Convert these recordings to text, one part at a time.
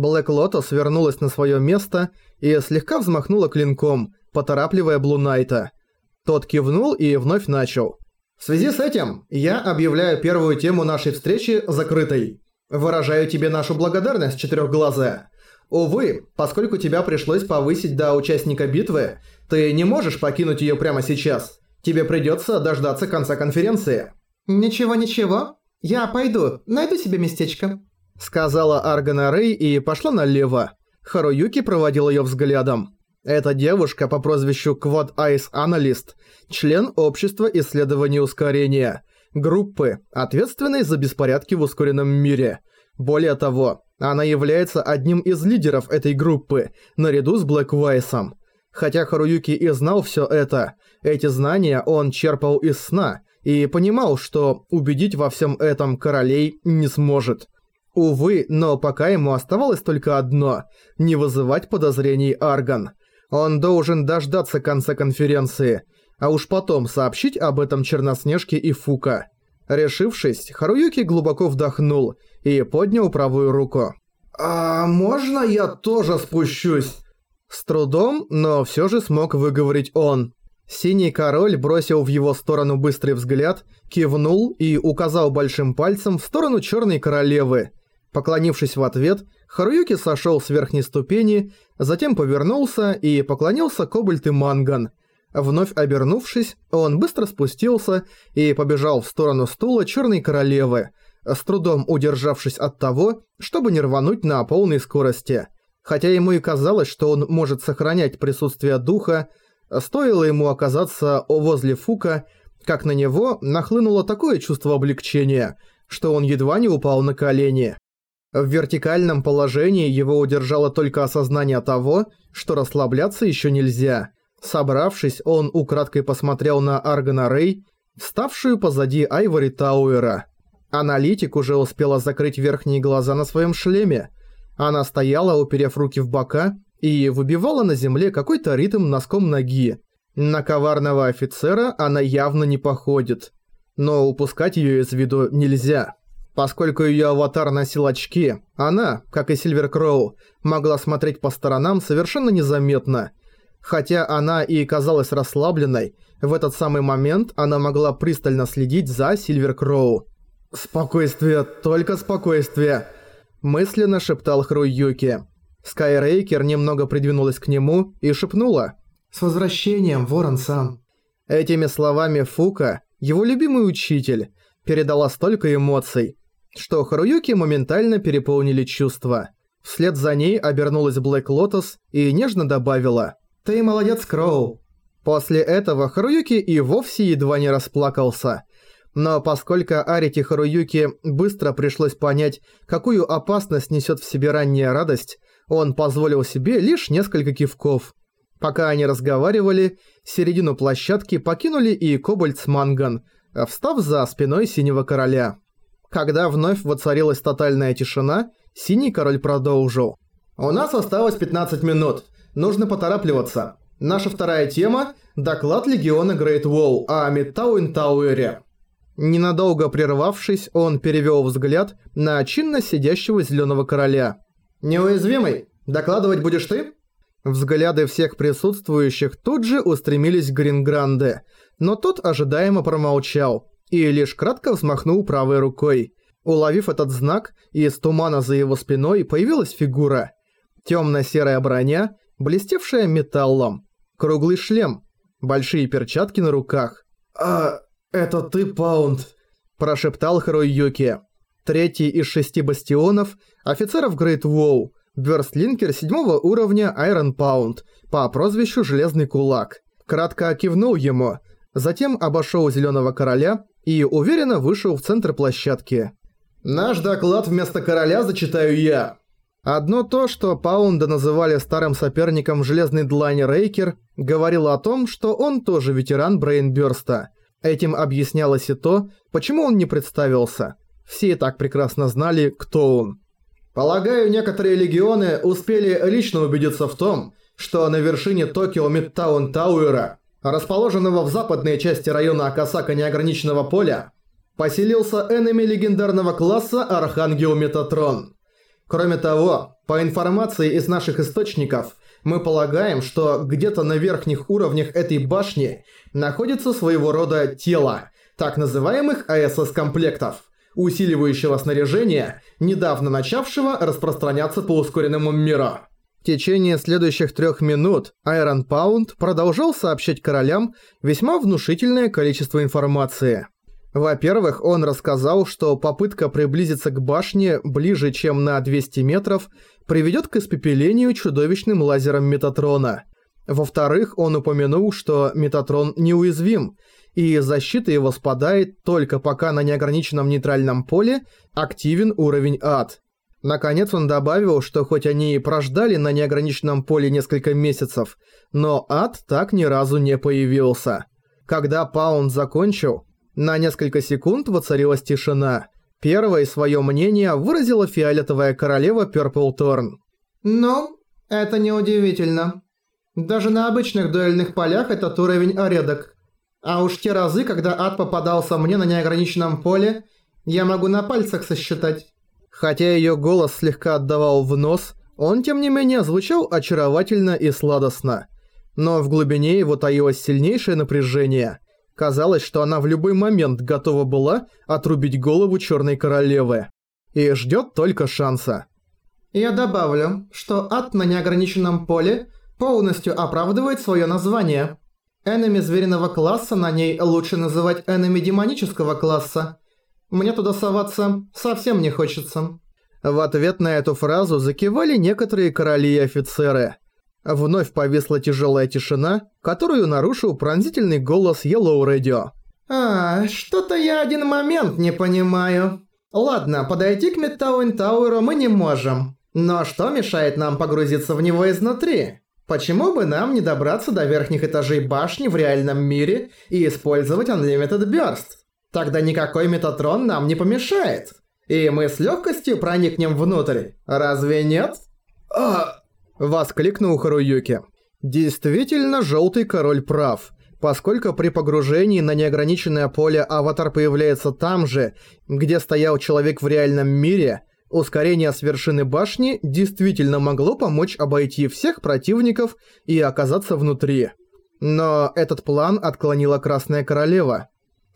Блэк Лотос вернулась на своё место и слегка взмахнула клинком, поторапливая Блу Найта. Тот кивнул и вновь начал. «В связи с этим я объявляю первую тему нашей встречи закрытой. Выражаю тебе нашу благодарность, Четырёхглазая. Увы, поскольку тебя пришлось повысить до участника битвы, ты не можешь покинуть её прямо сейчас. Тебе придётся дождаться конца конференции». «Ничего-ничего, я пойду, найду себе местечко», сказала Аргана Рэй и пошла налево. Харуюки проводил её взглядом. Эта девушка по прозвищу Quad Ice Analyst, член Общества исследований ускорения, группы, ответственной за беспорядки в ускоренном мире. Более того, она является одним из лидеров этой группы, наряду с Блэк Вайсом. Хотя Харуюки и знал всё это, эти знания он черпал из сна и понимал, что убедить во всем этом королей не сможет. Увы, но пока ему оставалось только одно – не вызывать подозрений Арган. Он должен дождаться конца конференции, а уж потом сообщить об этом Черноснежке и Фука. Решившись, Харуюки глубоко вдохнул и поднял правую руку. «А можно я тоже спущусь?» С трудом, но всё же смог выговорить он. Синий король бросил в его сторону быстрый взгляд, кивнул и указал большим пальцем в сторону черной королевы. Поклонившись в ответ, Харуюки сошел с верхней ступени, затем повернулся и поклонился Кобальт и Манган. Вновь обернувшись, он быстро спустился и побежал в сторону стула черной королевы, с трудом удержавшись от того, чтобы не рвануть на полной скорости. Хотя ему и казалось, что он может сохранять присутствие духа, Стоило ему оказаться возле Фука, как на него нахлынуло такое чувство облегчения, что он едва не упал на колени. В вертикальном положении его удержало только осознание того, что расслабляться еще нельзя. Собравшись, он украдкой посмотрел на Аргана Рэй, вставшую позади Айвори Тауэра. Аналитик уже успела закрыть верхние глаза на своем шлеме. Она стояла, уперев руки в бока, и выбивала на земле какой-то ритм носком ноги. На коварного офицера она явно не походит. Но упускать её из виду нельзя. Поскольку её аватар носил очки, она, как и Сильвер Кроу, могла смотреть по сторонам совершенно незаметно. Хотя она и казалась расслабленной, в этот самый момент она могла пристально следить за Сильвер Кроу. «Спокойствие, только спокойствие», – мысленно шептал Хруюки. Скайрейкер немного придвинулась к нему и шепнула «С возвращением, Ворон-сан!» Этими словами Фука, его любимый учитель, передала столько эмоций, что Харуюки моментально переполнили чувства. Вслед за ней обернулась Блэк Лотос и нежно добавила «Ты молодец, Кроу!» После этого Харуюки и вовсе едва не расплакался. Но поскольку Арики Харуюки быстро пришлось понять, какую опасность несет в себе ранняя радость, он позволил себе лишь несколько кивков. Пока они разговаривали, середину площадки покинули и Кобальт Манган, встав за спиной Синего Короля. Когда вновь воцарилась тотальная тишина, Синий Король продолжил. «У нас осталось 15 минут. Нужно поторапливаться. Наша вторая тема – доклад Легиона Грейт Уолл о Мидтауэн Тауэре». Ненадолго прервавшись, он перевел взгляд на чинно сидящего Зеленого Короля – «Неуязвимый, докладывать будешь ты?» Взгляды всех присутствующих тут же устремились к Грингранде, но тот ожидаемо промолчал и лишь кратко взмахнул правой рукой. Уловив этот знак, из тумана за его спиной появилась фигура. Темно-серая броня, блестевшая металлом, круглый шлем, большие перчатки на руках. «А, это ты, Паунд?» – прошептал Харуюки. Третий из шести бастионов, офицеров Грейт Воу, Бёрстлинкер седьмого уровня Айрон Паунд по прозвищу Железный Кулак. Кратко кивнул ему, затем обошел Зеленого Короля и уверенно вышел в центр площадки. «Наш доклад вместо короля зачитаю я». Одно то, что Паунда называли старым соперником Железной Длани Рейкер, говорило о том, что он тоже ветеран Брейнбёрста. Этим объяснялось и то, почему он не представился. Все и так прекрасно знали, кто он. Полагаю, некоторые легионы успели лично убедиться в том, что на вершине Токио Мидтаун Тауэра, расположенного в западной части района Акасака неограниченного поля, поселился энеми легендарного класса Архангел Метатрон. Кроме того, По информации из наших источников, мы полагаем, что где-то на верхних уровнях этой башни находится своего рода тело, так называемых АСС-комплектов, усиливающего снаряжение, недавно начавшего распространяться по ускоренному миру. В течение следующих трех минут Айрон Паунд продолжал сообщать королям весьма внушительное количество информации. Во-первых, он рассказал, что попытка приблизиться к башне ближе, чем на 200 метров, приведет к испепелению чудовищным лазером Метатрона. Во-вторых, он упомянул, что Метатрон неуязвим, и защита его спадает только пока на неограниченном нейтральном поле активен уровень ад. Наконец он добавил, что хоть они и прождали на неограниченном поле несколько месяцев, но ад так ни разу не появился. Когда Паунд закончил, на несколько секунд воцарилась тишина. Первой свое мнение выразила фиолетовая королева Thorn. «Ну, это неудивительно. Даже на обычных дуэльных полях этот уровень редок. А уж те разы, когда ад попадался мне на неограниченном поле, я могу на пальцах сосчитать». Хотя её голос слегка отдавал в нос, он тем не менее звучал очаровательно и сладостно. Но в глубине его таилось сильнейшее напряжение – Казалось, что она в любой момент готова была отрубить голову Черной Королевы. И ждет только шанса. Я добавлю, что ад на неограниченном поле полностью оправдывает свое название. Энеми звериного класса на ней лучше называть энеми демонического класса. Мне туда соваться совсем не хочется. В ответ на эту фразу закивали некоторые короли и офицеры – Вновь повисла тяжелая тишина, которую нарушил пронзительный голос Yellow Radio. «А, что-то я один момент не понимаю. Ладно, подойти к Мидтауэн Тауэру мы не можем. Но что мешает нам погрузиться в него изнутри? Почему бы нам не добраться до верхних этажей башни в реальном мире и использовать Unlimited Burst? Тогда никакой Метатрон нам не помешает. И мы с легкостью проникнем внутрь. Разве нет? А... Воскликнул Харуюки. Действительно, Желтый Король прав. Поскольку при погружении на неограниченное поле аватар появляется там же, где стоял человек в реальном мире, ускорение с вершины башни действительно могло помочь обойти всех противников и оказаться внутри. Но этот план отклонила Красная Королева.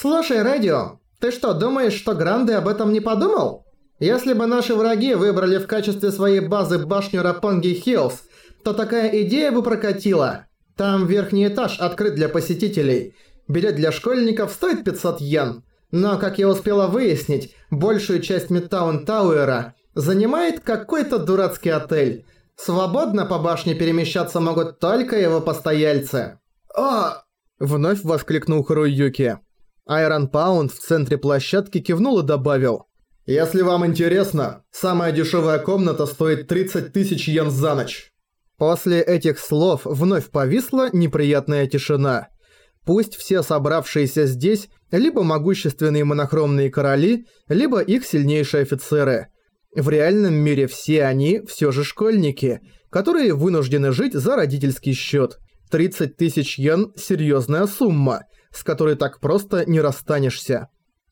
«Слушай, Радио, ты что, думаешь, что Гранде об этом не подумал?» Если бы наши враги выбрали в качестве своей базы башню Рапонги Хиллз, то такая идея бы прокатила. Там верхний этаж открыт для посетителей. Билет для школьников стоит 500 йен. Но, как я успела выяснить, большую часть Мидтаун Тауэра занимает какой-то дурацкий отель. Свободно по башне перемещаться могут только его постояльцы. «А!» – вновь воскликнул Харуюки. Айрон Паунд в центре площадки кивнул и добавил. Если вам интересно, самая дешевая комната стоит 30 тысяч йен за ночь. После этих слов вновь повисла неприятная тишина. Пусть все собравшиеся здесь либо могущественные монохромные короли, либо их сильнейшие офицеры. В реальном мире все они все же школьники, которые вынуждены жить за родительский счет. 30 тысяч йен – серьезная сумма, с которой так просто не расстанешься.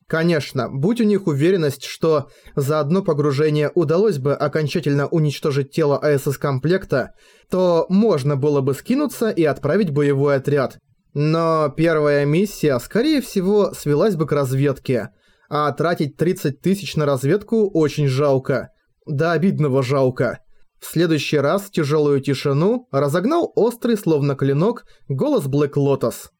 Конечно, будь у них уверенность, что за одно погружение удалось бы окончательно уничтожить тело АСС-комплекта, то можно было бы скинуться и отправить боевой отряд. Но первая миссия, скорее всего, свелась бы к разведке, а тратить 30 тысяч на разведку очень жалко. До обидного жалко. В следующий раз тяжелую тишину разогнал острый, словно клинок, голос Блэк Лотос.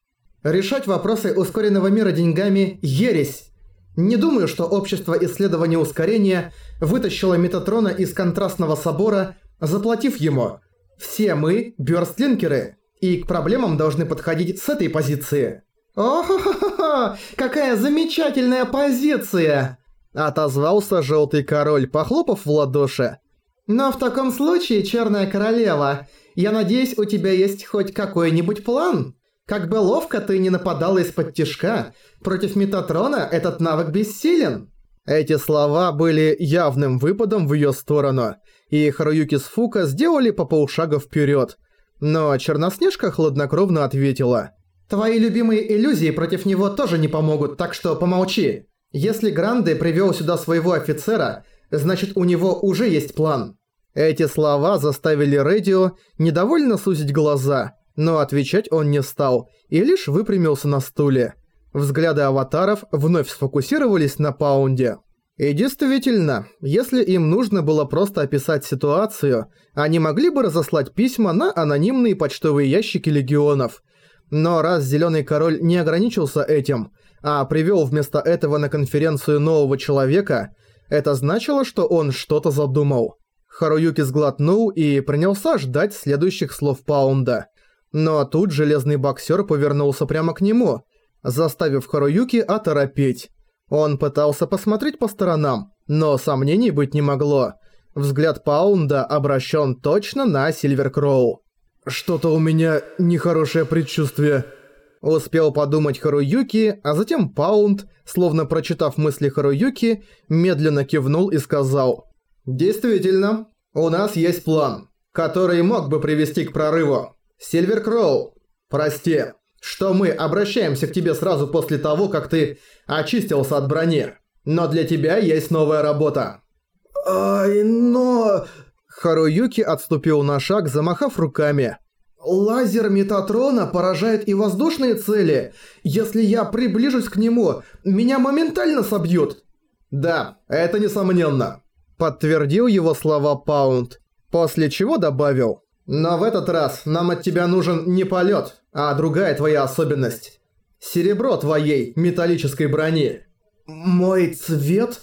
«Решать вопросы ускоренного мира деньгами – ересь!» Не думаю, что общество исследования ускорения вытащило Метатрона из контрастного собора, заплатив ему. Все мы – бёрстлинкеры, и к проблемам должны подходить с этой позиции. «О-хо-хо-хо! Какая замечательная позиция!» Отозвался Желтый Король, похлопав в ладоши. «Но в таком случае, Черная Королева, я надеюсь, у тебя есть хоть какой-нибудь план?» Как бы ловко ты не нападала из-под тишка, против Метатрона этот навык бессилен. Эти слова были явным выпадом в её сторону, и Харуюки с Фука сделали по полшага вперёд. Но Черноснежка хладнокровно ответила. «Твои любимые иллюзии против него тоже не помогут, так что помолчи. Если Гранде привёл сюда своего офицера, значит у него уже есть план. Эти слова заставили Рэдио недовольно сузить глаза, но отвечать он не стал и лишь выпрямился на стуле. Взгляды аватаров вновь сфокусировались на Паунде. И действительно, если им нужно было просто описать ситуацию, они могли бы разослать письма на анонимные почтовые ящики легионов. Но раз Зелёный Король не ограничился этим, а привёл вместо этого на конференцию нового человека, это значило, что он что-то задумал. Харуюки сглотнул и принялся ждать следующих слов Паунда. Но тут железный боксер повернулся прямо к нему, заставив Харуюки оторопеть. Он пытался посмотреть по сторонам, но сомнений быть не могло. Взгляд Паунда обращен точно на Сильвер Кроу. «Что-то у меня нехорошее предчувствие», – успел подумать Харуюки, а затем Паунд, словно прочитав мысли Харуюки, медленно кивнул и сказал «Действительно, у нас есть план, который мог бы привести к прорыву. Сильвер Кроу, прости, что мы обращаемся к тебе сразу после того, как ты очистился от брони. Но для тебя есть новая работа». «Ай, но...» Харуюки отступил на шаг, замахав руками. «Лазер Метатрона поражает и воздушные цели. Если я приближусь к нему, меня моментально собьют». «Да, это несомненно», – подтвердил его слова Паунд, после чего добавил. «Но в этот раз нам от тебя нужен не полет, а другая твоя особенность. Серебро твоей металлической брони. Мой цвет?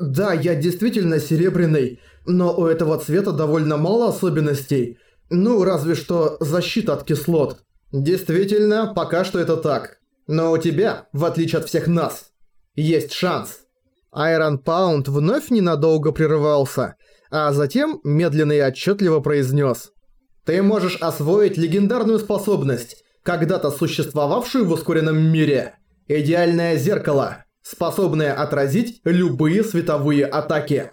Да, я действительно серебряный, но у этого цвета довольно мало особенностей. Ну, разве что защита от кислот. Действительно, пока что это так. Но у тебя, в отличие от всех нас, есть шанс. Айрон Паунд вновь ненадолго прерывался, а затем медленно и отчетливо произнес. Ты можешь освоить легендарную способность, когда-то существовавшую в ускоренном мире. Идеальное зеркало, способное отразить любые световые атаки.